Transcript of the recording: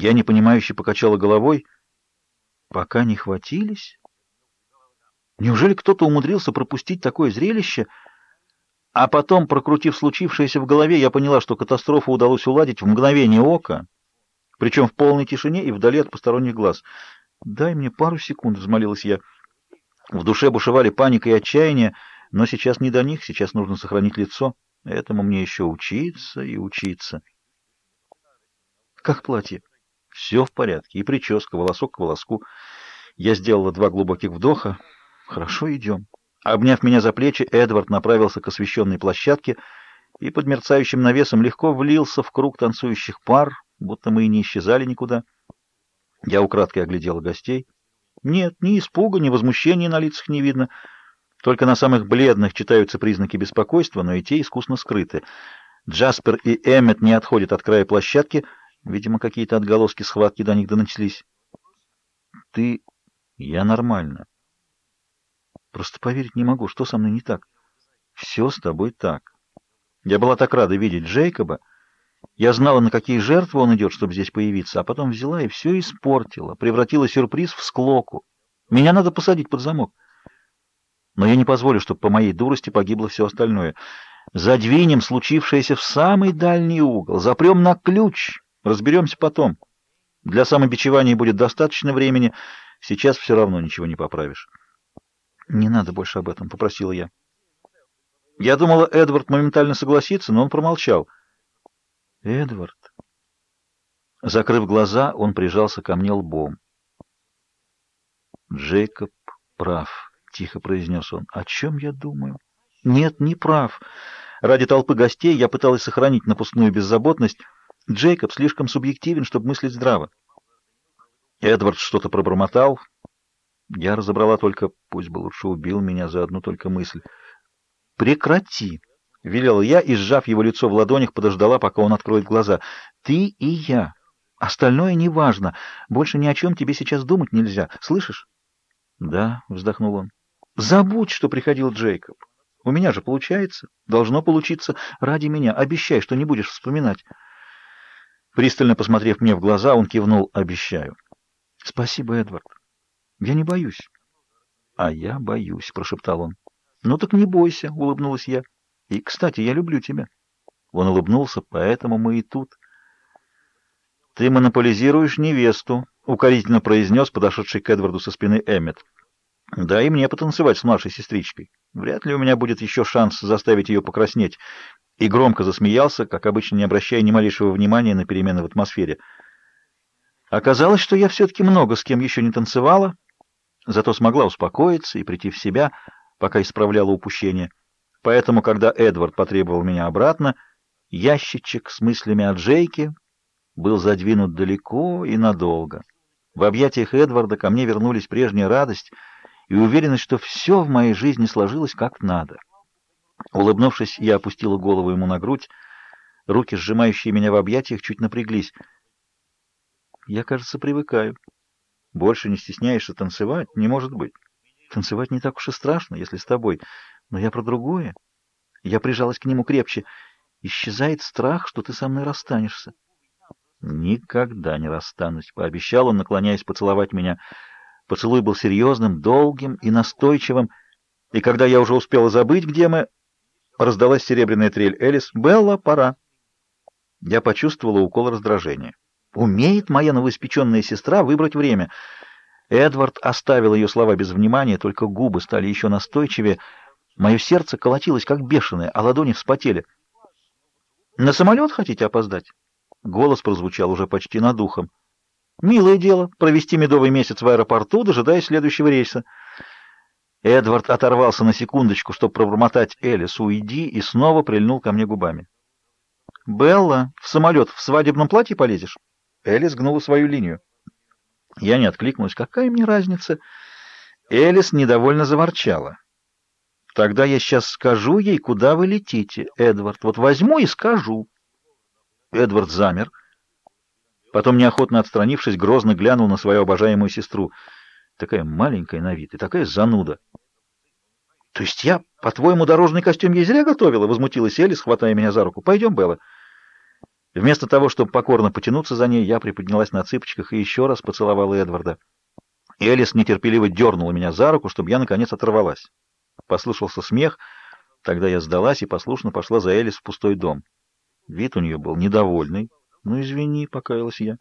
Я непонимающе покачала головой. Пока не хватились? Неужели кто-то умудрился пропустить такое зрелище? А потом, прокрутив случившееся в голове, я поняла, что катастрофу удалось уладить в мгновение ока, причем в полной тишине и вдали от посторонних глаз. «Дай мне пару секунд», — взмолилась я. В душе бушевали паника и отчаяние, но сейчас не до них, сейчас нужно сохранить лицо. Этому мне еще учиться и учиться. «Как платье?» «Все в порядке. И прическа, волосок к волоску». Я сделала два глубоких вдоха. «Хорошо, идем». Обняв меня за плечи, Эдвард направился к освещенной площадке и под мерцающим навесом легко влился в круг танцующих пар, будто мы и не исчезали никуда. Я украдкой оглядела гостей. Нет, ни испуга, ни возмущения на лицах не видно. Только на самых бледных читаются признаки беспокойства, но и те искусно скрыты. Джаспер и Эммет не отходят от края площадки. Видимо, какие-то отголоски схватки до них донеслись. Ты... Я нормально. Просто поверить не могу, что со мной не так. Все с тобой так. Я была так рада видеть Джейкоба. Я знала, на какие жертвы он идет, чтобы здесь появиться, а потом взяла и все испортила, превратила сюрприз в склоку. Меня надо посадить под замок. Но я не позволю, чтобы по моей дурости погибло все остальное. Задвинем случившееся в самый дальний угол, запрем на ключ, разберемся потом. Для самобичевания будет достаточно времени, сейчас все равно ничего не поправишь. «Не надо больше об этом», — попросила я. Я думала, Эдвард моментально согласится, но он промолчал. «Эдвард...» Закрыв глаза, он прижался ко мне лбом. «Джейкоб прав», — тихо произнес он. «О чем я думаю?» «Нет, не прав. Ради толпы гостей я пыталась сохранить напускную беззаботность. Джейкоб слишком субъективен, чтобы мыслить здраво». Эдвард что-то пробормотал, я разобрала только, пусть бы лучше убил меня за одну только мысль. «Прекрати!» — велела я и, сжав его лицо в ладонях, подождала, пока он откроет глаза. «Ты и я. Остальное неважно. Больше ни о чем тебе сейчас думать нельзя. Слышишь?» «Да», — вздохнул он. «Забудь, что приходил Джейкоб. У меня же получается. Должно получиться. Ради меня. Обещай, что не будешь вспоминать». Пристально посмотрев мне в глаза, он кивнул «Обещаю». «Спасибо, Эдвард. Я не боюсь. А я боюсь, прошептал он. Ну так не бойся, улыбнулась я. И, кстати, я люблю тебя. Он улыбнулся, поэтому мы и тут. Ты монополизируешь невесту, укорительно произнес подошедший к Эдварду со спины Эммет. Да и мне потанцевать с младшей сестричкой. Вряд ли у меня будет еще шанс заставить ее покраснеть. И громко засмеялся, как обычно, не обращая ни малейшего внимания на перемены в атмосфере. Оказалось, что я все-таки много с кем еще не танцевала, зато смогла успокоиться и прийти в себя, пока исправляла упущение. Поэтому, когда Эдвард потребовал меня обратно, ящичек с мыслями о Джейке был задвинут далеко и надолго. В объятиях Эдварда ко мне вернулись прежняя радость и уверенность, что все в моей жизни сложилось как надо. Улыбнувшись, я опустила голову ему на грудь, руки, сжимающие меня в объятиях, чуть напряглись. Я, кажется, привыкаю. Больше не стесняешься танцевать? Не может быть. Танцевать не так уж и страшно, если с тобой. Но я про другое. Я прижалась к нему крепче. Исчезает страх, что ты со мной расстанешься. Никогда не расстанусь, пообещал он, наклоняясь поцеловать меня. Поцелуй был серьезным, долгим и настойчивым. И когда я уже успела забыть, где мы, раздалась серебряная трель Элис. «Белла, пора!» Я почувствовала укол раздражения. Умеет моя новоиспеченная сестра выбрать время. Эдвард оставил ее слова без внимания, только губы стали еще настойчивее. Мое сердце колотилось, как бешеное, а ладони вспотели. «На самолет хотите опоздать?» Голос прозвучал уже почти над ухом. «Милое дело — провести медовый месяц в аэропорту, дожидаясь следующего рейса». Эдвард оторвался на секундочку, чтобы пробормотать «Элис, уйди», и снова прильнул ко мне губами. «Белла, в самолет в свадебном платье полезешь?» Элис гнула свою линию. Я не откликнулась. Какая мне разница? Элис недовольно заворчала. Тогда я сейчас скажу ей, куда вы летите, Эдвард. Вот возьму и скажу. Эдвард замер. Потом, неохотно отстранившись, грозно глянул на свою обожаемую сестру. Такая маленькая на вид и такая зануда. — То есть я, по-твоему, дорожный костюм ей зря готовила? — возмутилась Элис, хватая меня за руку. — Пойдем, Белла. Вместо того, чтобы покорно потянуться за ней, я приподнялась на цыпочках и еще раз поцеловала Эдварда. Элис нетерпеливо дернула меня за руку, чтобы я, наконец, оторвалась. Послышался смех, тогда я сдалась и послушно пошла за Элис в пустой дом. Вид у нее был недовольный. «Ну, извини», — покаялась я.